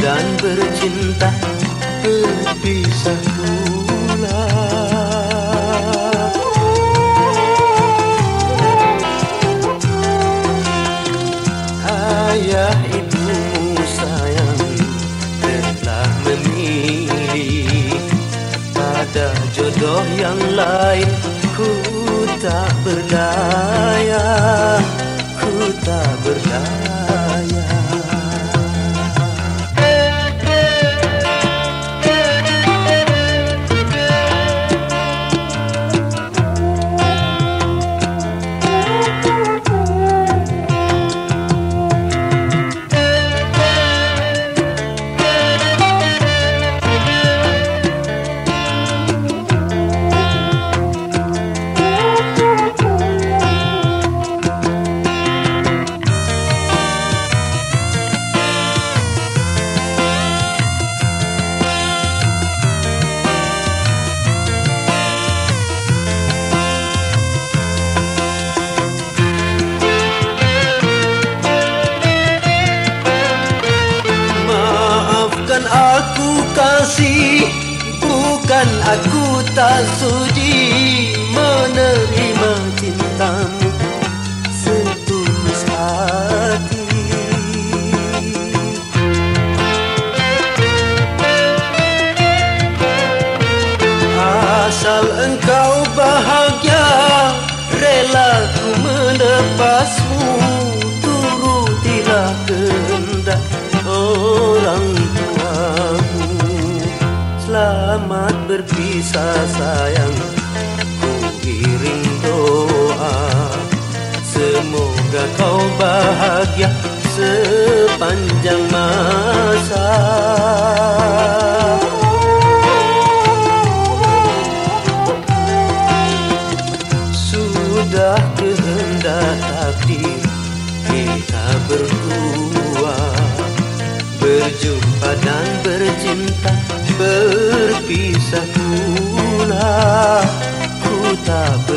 dan bercinta Berpisah pula Ayah ibumu sayang Telah memilih Pada jodoh yang lain. Ku tak berdaya Ku tak berdaya Bukan aku tak sudi Menerima cintamu Setulus hati. Asal engkau bahagia Rela ku melepasmu Selamat berpisah sayang. Ku iring doa. Semoga kau bahagia sepanjang masa. Sudah kehendak takdir kita berdua Berjumpa dan bercinta Berpisah pula Ku tak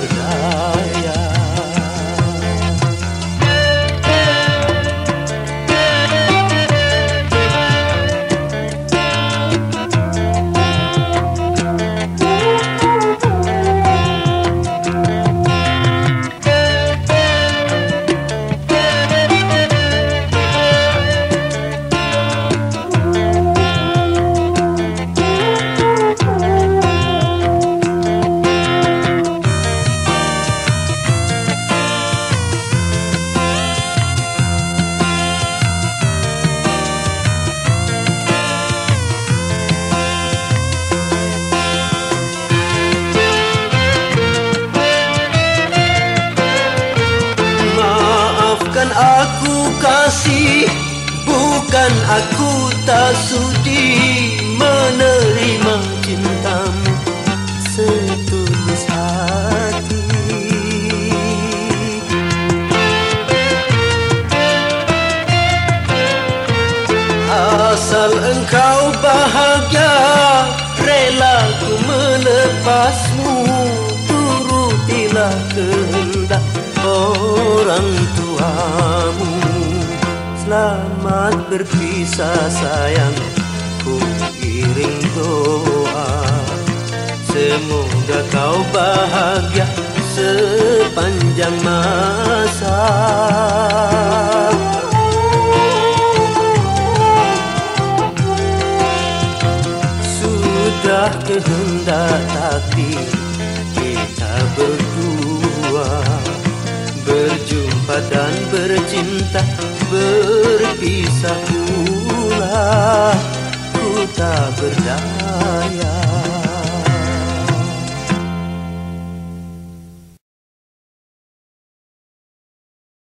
Maafkan aku kasih Bukan aku tak sudi Menerima cintamu Setulus hati. Asal engkau bahagia Rela ku melepasmu Turutilah kehendak berpisah sayang. Ku iring doa. Semoga kau bahagia sepanjang masa. Sudah kehendak takdir kita berdua. Berjumpa dan berdaya.